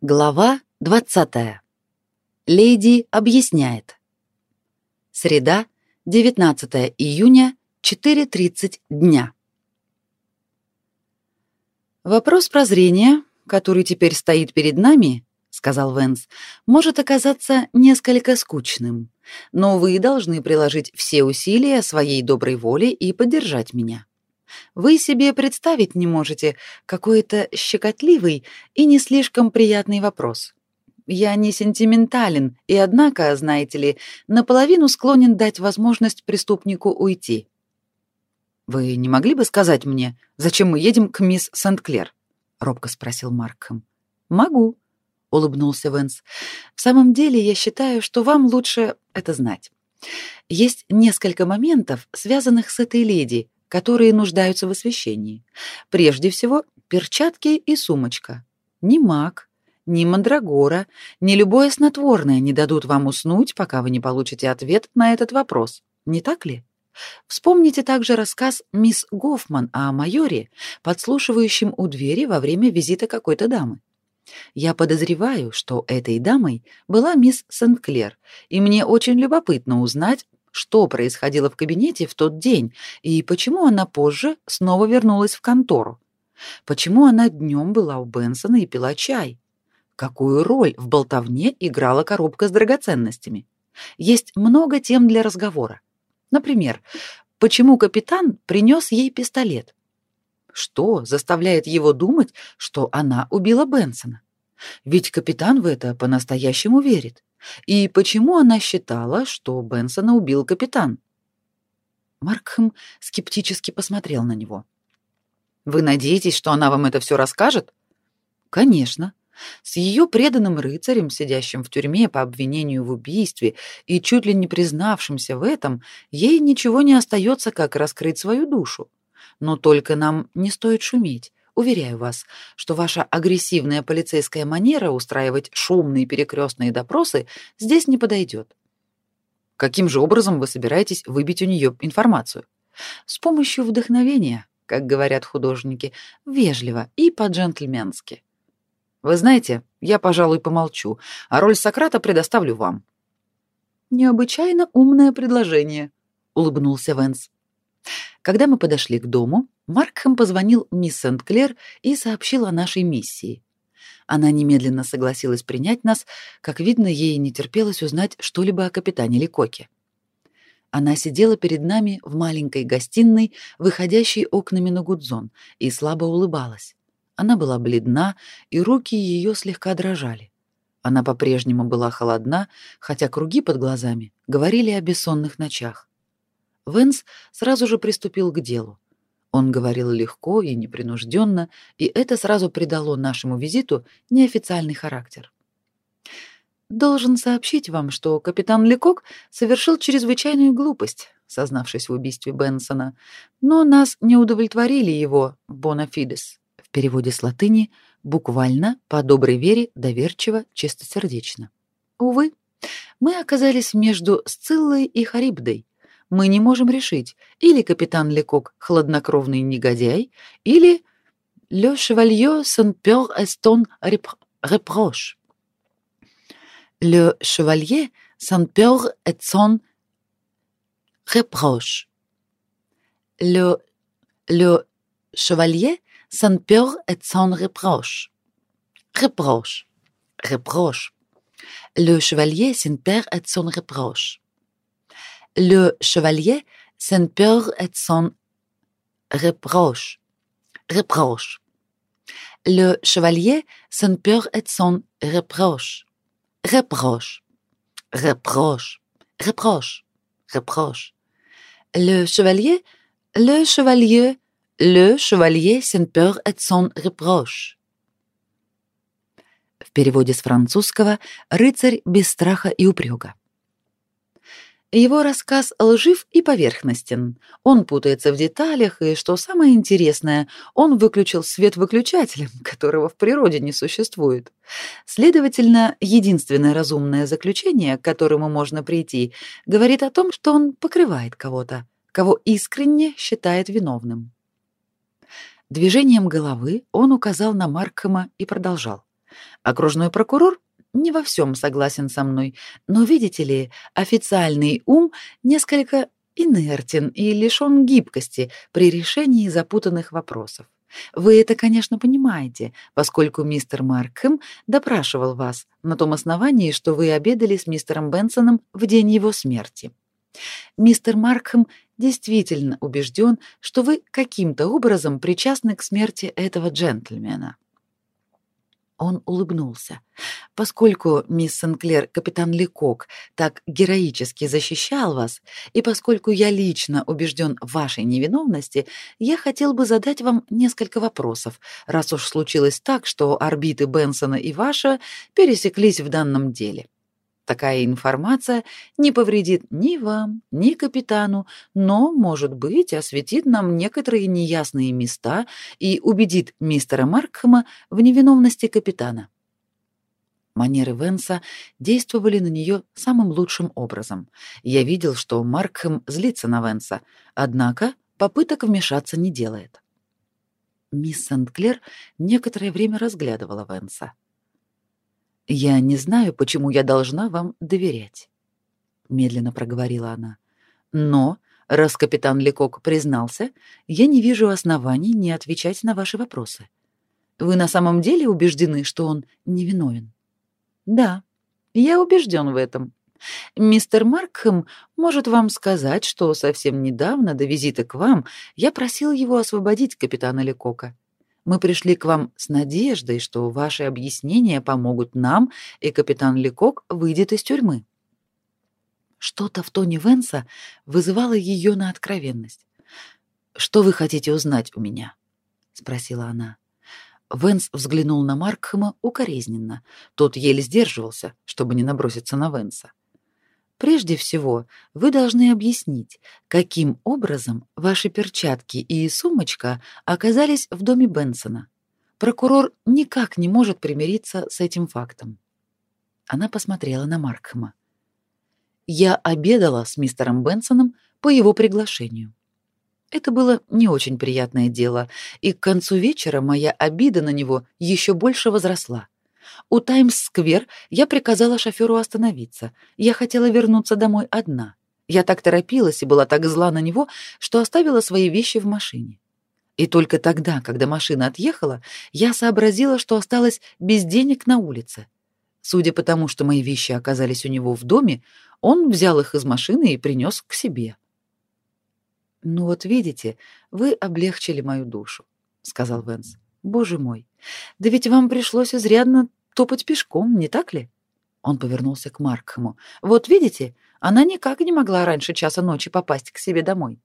Глава 20. Леди объясняет. Среда, 19 июня, 4:30 дня. Вопрос прозрения, который теперь стоит перед нами, сказал Венс, может оказаться несколько скучным, но вы должны приложить все усилия своей доброй воли и поддержать меня. Вы себе представить не можете какой это щекотливый и не слишком приятный вопрос. Я не сентиментален, и однако, знаете ли, наполовину склонен дать возможность преступнику уйти. Вы не могли бы сказать мне, зачем мы едем к мисс Сент-Клер? робко спросил Маркхэм. Могу, улыбнулся Венс. В самом деле, я считаю, что вам лучше это знать. Есть несколько моментов, связанных с этой леди, которые нуждаются в освещении. Прежде всего, перчатки и сумочка. Ни маг, ни мандрагора, ни любое снотворное не дадут вам уснуть, пока вы не получите ответ на этот вопрос. Не так ли? Вспомните также рассказ мисс Гофман о майоре, подслушивающем у двери во время визита какой-то дамы. Я подозреваю, что этой дамой была мисс Сент-Клер, и мне очень любопытно узнать, что происходило в кабинете в тот день и почему она позже снова вернулась в контору. Почему она днем была у Бенсона и пила чай? Какую роль в болтовне играла коробка с драгоценностями? Есть много тем для разговора. Например, почему капитан принес ей пистолет? Что заставляет его думать, что она убила Бенсона? Ведь капитан в это по-настоящему верит. И почему она считала, что Бенсона убил капитан? Маркхэм скептически посмотрел на него. Вы надеетесь, что она вам это все расскажет? Конечно. С ее преданным рыцарем, сидящим в тюрьме по обвинению в убийстве и чуть ли не признавшимся в этом, ей ничего не остается, как раскрыть свою душу. Но только нам не стоит шуметь. Уверяю вас, что ваша агрессивная полицейская манера устраивать шумные перекрестные допросы здесь не подойдет. Каким же образом вы собираетесь выбить у нее информацию? С помощью вдохновения, как говорят художники, вежливо и по-джентльменски. Вы знаете, я, пожалуй, помолчу, а роль Сократа предоставлю вам. Необычайно умное предложение, улыбнулся Венс. Когда мы подошли к дому, Маркхэм позвонил мисс Сент-Клер и сообщил о нашей миссии. Она немедленно согласилась принять нас, как видно, ей не терпелось узнать что-либо о капитане Ликоке. Она сидела перед нами в маленькой гостиной, выходящей окнами на Гудзон, и слабо улыбалась. Она была бледна, и руки ее слегка дрожали. Она по-прежнему была холодна, хотя круги под глазами говорили о бессонных ночах. Венс сразу же приступил к делу. Он говорил легко и непринужденно, и это сразу придало нашему визиту неофициальный характер. Должен сообщить вам, что капитан Лекок совершил чрезвычайную глупость, сознавшись в убийстве Бенсона, но нас не удовлетворили его бонафидес. В переводе с латыни буквально по доброй вере, доверчиво, чистосердечно. Увы, мы оказались между Сциллой и Харибдой, мы не можем решить, или капитан Лекок хладнокровный негодяй, или le chevalier est ton reproche. Le chevalier est son reproche. Le, le chevalier est son reproche. Reproche. Reproche. Le chevalier peur est son reproche. Le chevalier sans peur et son reproche. Reproche. Le chevalier sans peur et son reproche. Reproche. Reproche. Reproche. Reproche. Le chevalier, le chevalier, le chevalier sans peur et son reproche. В переводе с французского «рыцарь без страха и упрека». Его рассказ лжив и поверхностен. Он путается в деталях, и, что самое интересное, он выключил свет выключателем, которого в природе не существует. Следовательно, единственное разумное заключение, к которому можно прийти, говорит о том, что он покрывает кого-то, кого искренне считает виновным. Движением головы он указал на Маркхэма и продолжал. Окружной прокурор не во всем согласен со мной, но, видите ли, официальный ум несколько инертен и лишён гибкости при решении запутанных вопросов. Вы это, конечно, понимаете, поскольку мистер Маркхэм допрашивал вас на том основании, что вы обедали с мистером Бенсоном в день его смерти. Мистер Маркхэм действительно убежден, что вы каким-то образом причастны к смерти этого джентльмена. Он улыбнулся. Поскольку мисс Сенклер, капитан Лекок, так героически защищал вас, и поскольку я лично убежден в вашей невиновности, я хотел бы задать вам несколько вопросов, раз уж случилось так, что орбиты Бенсона и ваша пересеклись в данном деле. Такая информация не повредит ни вам, ни капитану, но, может быть, осветит нам некоторые неясные места и убедит мистера Маркхэма в невиновности капитана. Манеры Венса действовали на нее самым лучшим образом. Я видел, что Маркхэм злится на Венса, однако попыток вмешаться не делает. Мисс Сент-Клер некоторое время разглядывала Венса. Я не знаю, почему я должна вам доверять, медленно проговорила она. Но раз капитан Лекок признался, я не вижу оснований не отвечать на ваши вопросы. Вы на самом деле убеждены, что он невиновен? Да, я убежден в этом. Мистер Маркхэм может вам сказать, что совсем недавно до визита к вам я просил его освободить капитана Лекока. Мы пришли к вам с надеждой, что ваши объяснения помогут нам, и капитан Лекок выйдет из тюрьмы. Что-то в тоне Венса вызывало ее на откровенность. Что вы хотите узнать у меня? спросила она. Венс взглянул на Маркхэма укоризненно. Тот еле сдерживался, чтобы не наброситься на Венса. Прежде всего, вы должны объяснить, каким образом ваши перчатки и сумочка оказались в доме Бенсона. Прокурор никак не может примириться с этим фактом. Она посмотрела на Маркхэма. Я обедала с мистером Бенсоном по его приглашению. Это было не очень приятное дело, и к концу вечера моя обида на него еще больше возросла. У Таймс-сквер я приказала шоферу остановиться. Я хотела вернуться домой одна. Я так торопилась и была так зла на него, что оставила свои вещи в машине. И только тогда, когда машина отъехала, я сообразила, что осталась без денег на улице. Судя по тому, что мои вещи оказались у него в доме, он взял их из машины и принес к себе. «Ну вот видите, вы облегчили мою душу», — сказал Венс. «Боже мой, да ведь вам пришлось изрядно топать пешком, не так ли? Он повернулся к Маркхэму. Вот видите, она никак не могла раньше часа ночи попасть к себе домой.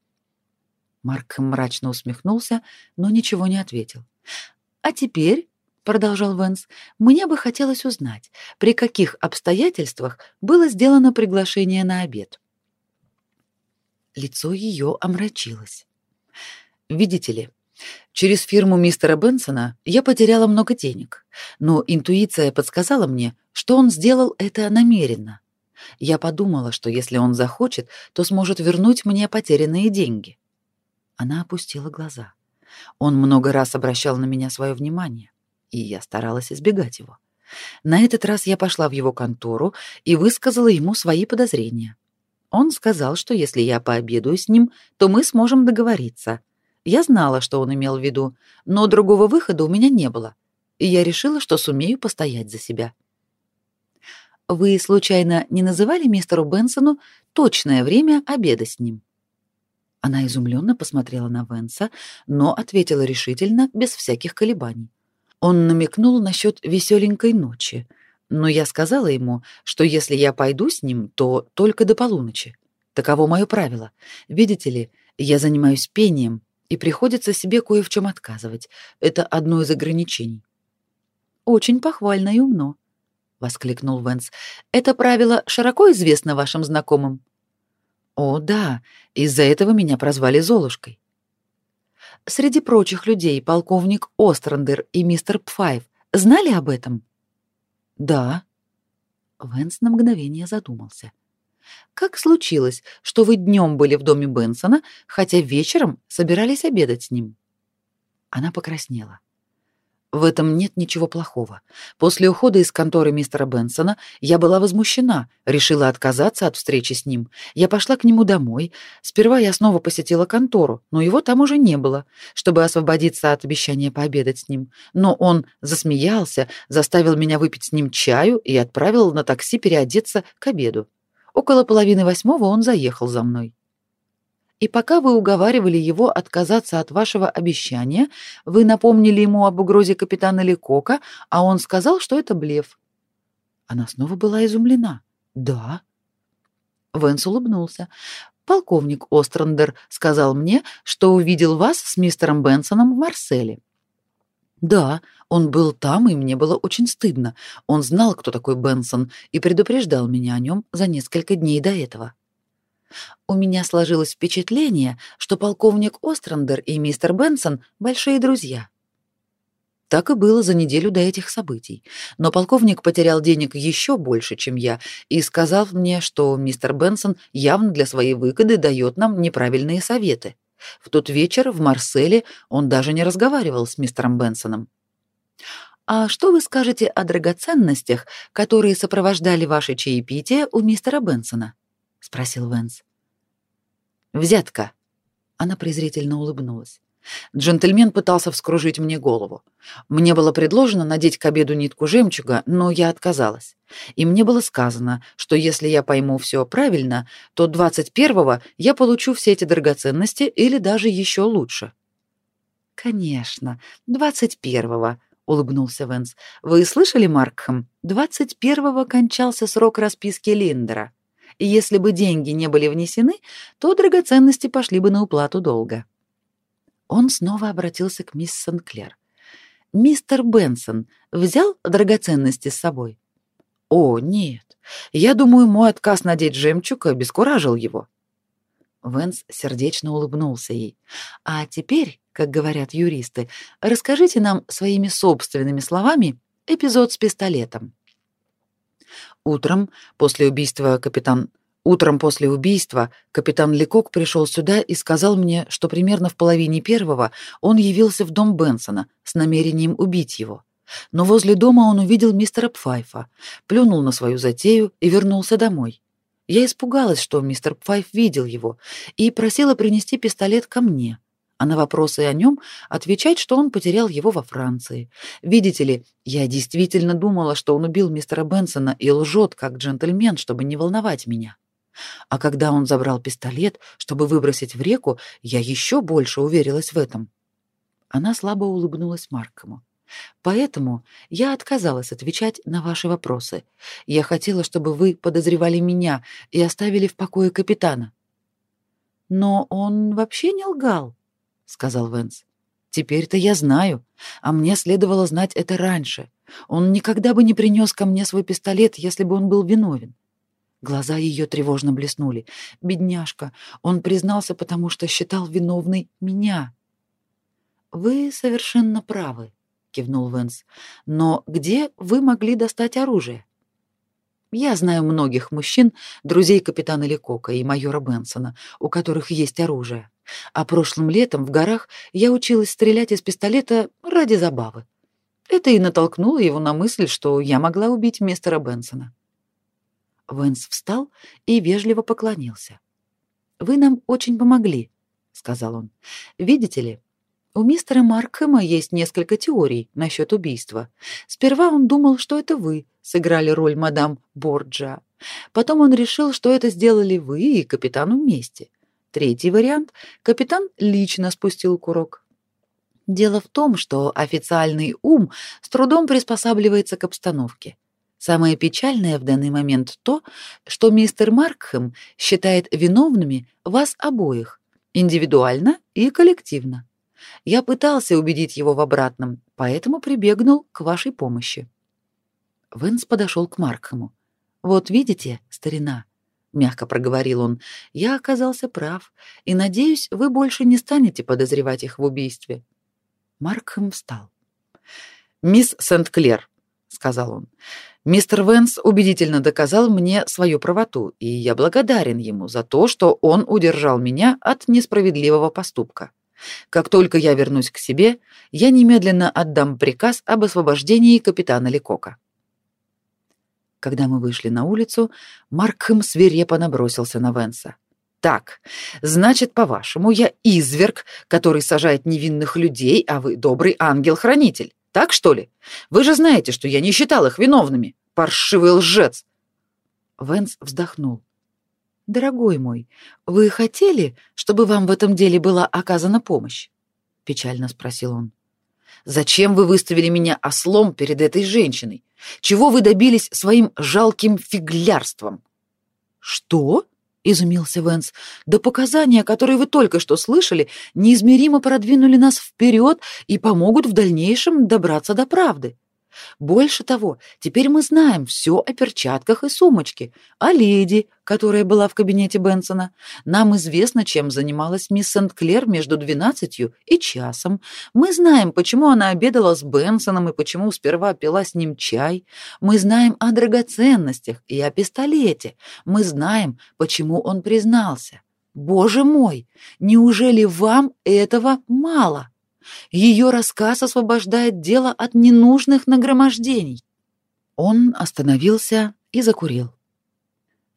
Маркхэм мрачно усмехнулся, но ничего не ответил. А теперь, продолжал Венс, мне бы хотелось узнать, при каких обстоятельствах было сделано приглашение на обед. Лицо ее омрачилось. Видите ли, Через фирму мистера Бенсона я потеряла много денег, но интуиция подсказала мне, что он сделал это намеренно. Я подумала, что если он захочет, то сможет вернуть мне потерянные деньги. Она опустила глаза. Он много раз обращал на меня свое внимание, и я старалась избегать его. На этот раз я пошла в его контору и высказала ему свои подозрения. Он сказал, что если я пообедаю с ним, то мы сможем договориться — я знала, что он имел в виду, но другого выхода у меня не было, и я решила, что сумею постоять за себя. Вы случайно не называли мистеру Бенсону точное время обеда с ним? Она изумленно посмотрела на Венса, но ответила решительно, без всяких колебаний. Он намекнул насчет веселенькой ночи, но я сказала ему, что если я пойду с ним, то только до полуночи. Таково мое правило. Видите ли, я занимаюсь пением, и приходится себе кое в чем отказывать. Это одно из ограничений. Очень похвально и умно, воскликнул Венс. Это правило широко известно вашим знакомым. О, да, из-за этого меня прозвали Золушкой. Среди прочих людей полковник Острандер и мистер Пфайв знали об этом? Да. Венс на мгновение задумался. Как случилось, что вы днем были в доме Бенсона, хотя вечером собирались обедать с ним? Она покраснела. В этом нет ничего плохого. После ухода из конторы мистера Бенсона я была возмущена, решила отказаться от встречи с ним. Я пошла к нему домой. Сперва я снова посетила контору, но его там уже не было, чтобы освободиться от обещания пообедать с ним. Но он засмеялся, заставил меня выпить с ним чаю и отправил на такси переодеться к обеду. Около половины восьмого он заехал за мной. И пока вы уговаривали его отказаться от вашего обещания, вы напомнили ему об угрозе капитана Лекока, а он сказал, что это блеф. Она снова была изумлена. Да. Венс улыбнулся. Полковник Острандер сказал мне, что увидел вас с мистером Бенсоном в Марселе. Да, он был там, и мне было очень стыдно. Он знал, кто такой Бенсон, и предупреждал меня о нем за несколько дней до этого. У меня сложилось впечатление, что полковник Острандер и мистер Бенсон большие друзья. Так и было за неделю до этих событий. Но полковник потерял денег еще больше, чем я, и сказал мне, что мистер Бенсон явно для своей выгоды дает нам неправильные советы. В тот вечер в Марселе он даже не разговаривал с мистером Бенсоном. А что вы скажете о драгоценностях, которые сопровождали ваше чаепитие у мистера Бенсона? спросил Венс. Взятка. Она презрительно улыбнулась. Джентльмен пытался вскружить мне голову. Мне было предложено надеть к обеду нитку жемчуга, но я отказалась. И мне было сказано, что если я пойму все правильно, то 21-го я получу все эти драгоценности или даже еще лучше. Конечно, 21-го, улыбнулся Венс. Вы слышали, Маркхэм? 21-го кончался срок расписки Линдера и если бы деньги не были внесены, то драгоценности пошли бы на уплату долга. Он снова обратился к мисс Сенклер. «Мистер Бенсон взял драгоценности с собой?» «О, нет. Я думаю, мой отказ надеть жемчуг обескуражил его». Венс сердечно улыбнулся ей. «А теперь, как говорят юристы, расскажите нам своими собственными словами эпизод с пистолетом». Утром после убийства капитан Утром после убийства капитан Лекок пришел сюда и сказал мне, что примерно в половине первого он явился в дом Бенсона с намерением убить его. Но возле дома он увидел мистера Пфайфа, плюнул на свою затею и вернулся домой. Я испугалась, что мистер Пфайф видел его, и просила принести пистолет ко мне а на вопросы о нем отвечать, что он потерял его во Франции. Видите ли, я действительно думала, что он убил мистера Бенсона и лжет как джентльмен, чтобы не волновать меня. А когда он забрал пистолет, чтобы выбросить в реку, я еще больше уверилась в этом. Она слабо улыбнулась Маркому. Поэтому я отказалась отвечать на ваши вопросы. Я хотела, чтобы вы подозревали меня и оставили в покое капитана. Но он вообще не лгал, сказал Венс. Теперь-то я знаю, а мне следовало знать это раньше. Он никогда бы не принес ко мне свой пистолет, если бы он был виновен. Глаза ее тревожно блеснули. Бедняжка, он признался, потому что считал виновной меня. Вы совершенно правы, кивнул Венс. Но где вы могли достать оружие? Я знаю многих мужчин, друзей капитана Лекока и майора Бенсона, у которых есть оружие. А прошлым летом в горах я училась стрелять из пистолета ради забавы. Это и натолкнуло его на мысль, что я могла убить мистера Бенсона. Венс встал и вежливо поклонился. «Вы нам очень помогли», — сказал он. «Видите ли, у мистера Маркхэма есть несколько теорий насчет убийства. Сперва он думал, что это вы сыграли роль мадам Борджа. Потом он решил, что это сделали вы и капитан вместе. Третий вариант — капитан лично спустил курок. Дело в том, что официальный ум с трудом приспосабливается к обстановке. Самое печальное в данный момент то, что мистер Маркхэм считает виновными вас обоих, индивидуально и коллективно. Я пытался убедить его в обратном, поэтому прибегнул к вашей помощи. Венс подошел к Маркхэму. Вот видите, старина, мягко проговорил он, я оказался прав, и надеюсь, вы больше не станете подозревать их в убийстве. Маркхэм встал. Мисс Сент-Клер, сказал он. Мистер Венс убедительно доказал мне свою правоту, и я благодарен ему за то, что он удержал меня от несправедливого поступка. Как только я вернусь к себе, я немедленно отдам приказ об освобождении капитана Лекока. Когда мы вышли на улицу, Маркхэм свирепо набросился на Венса. Так, значит, по-вашему, я изверг, который сажает невинных людей, а вы добрый ангел-хранитель. Так что ли? Вы же знаете, что я не считал их виновными. Паршивый лжец. Венс вздохнул. Дорогой мой, вы хотели, чтобы вам в этом деле была оказана помощь? печально спросил он. Зачем вы выставили меня ослом перед этой женщиной? Чего вы добились своим жалким фиглярством? Что? Изумился Венс. Да показания, которые вы только что слышали, неизмеримо продвинули нас вперед и помогут в дальнейшем добраться до правды. Больше того, теперь мы знаем все о перчатках и сумочке, о леди, которая была в кабинете Бенсона. Нам известно, чем занималась мисс Сент-Клер между двенадцатью и часом. Мы знаем, почему она обедала с Бенсоном и почему сперва пила с ним чай. Мы знаем о драгоценностях и о пистолете. Мы знаем, почему он признался. Боже мой, неужели вам этого мало? Ее рассказ освобождает дело от ненужных нагромождений. Он остановился и закурил.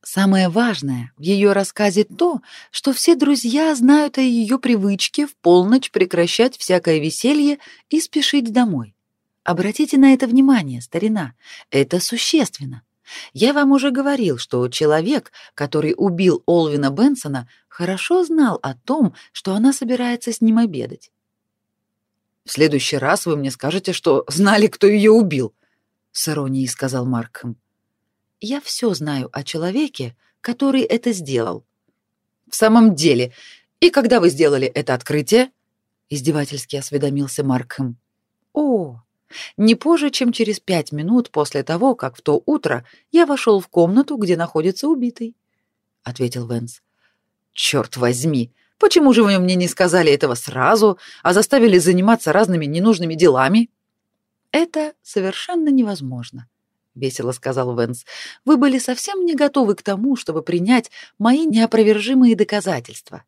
Самое важное в ее рассказе то, что все друзья знают о ее привычке в полночь прекращать всякое веселье и спешить домой. Обратите на это внимание, старина, это существенно. Я вам уже говорил, что человек, который убил Олвина Бенсона, хорошо знал о том, что она собирается с ним обедать. В следующий раз вы мне скажете, что знали, кто ее убил, с иронией сказал Маркхэм. Я все знаю о человеке, который это сделал. В самом деле, и когда вы сделали это открытие? издевательски осведомился Маркхэм. О, не позже, чем через пять минут после того, как в то утро я вошел в комнату, где находится убитый, ответил Венс. Черт возьми, Почему же вы мне не сказали этого сразу, а заставили заниматься разными ненужными делами? Это совершенно невозможно, весело сказал Венс. Вы были совсем не готовы к тому, чтобы принять мои неопровержимые доказательства.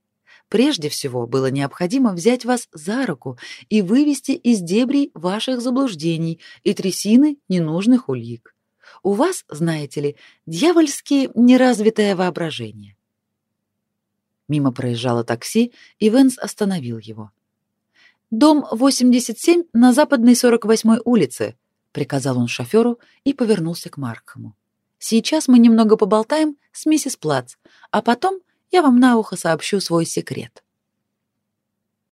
Прежде всего, было необходимо взять вас за руку и вывести из дебрей ваших заблуждений и трясины ненужных улик. У вас, знаете ли, дьявольски неразвитое воображение. Мимо проезжало такси, и Венс остановил его. «Дом 87 на западной 48-й улице», — приказал он шоферу и повернулся к Маркхэму. «Сейчас мы немного поболтаем с миссис Плац, а потом я вам на ухо сообщу свой секрет».